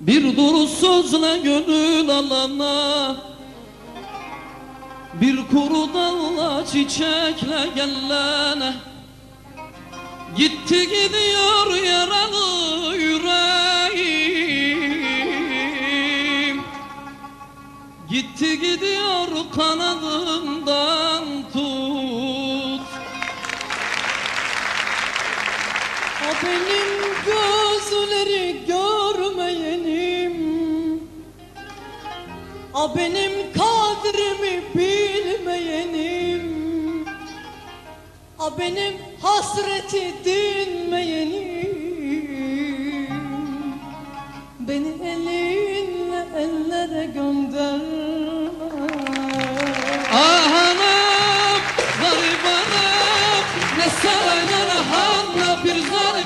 Bir duru sözle gönül alana Bir kuru dalla çiçekle gellene. Gitti gidiyor yaralı yüreğim. Gitti gidiyor kanadından tut. O benim gözleri A benim kadrimi bilmeyenim. A benim hasreti dinmeyenim. Beni elinle ellere gönder. Ah hanım, garip hanım Ne saraylara hanla bir zarar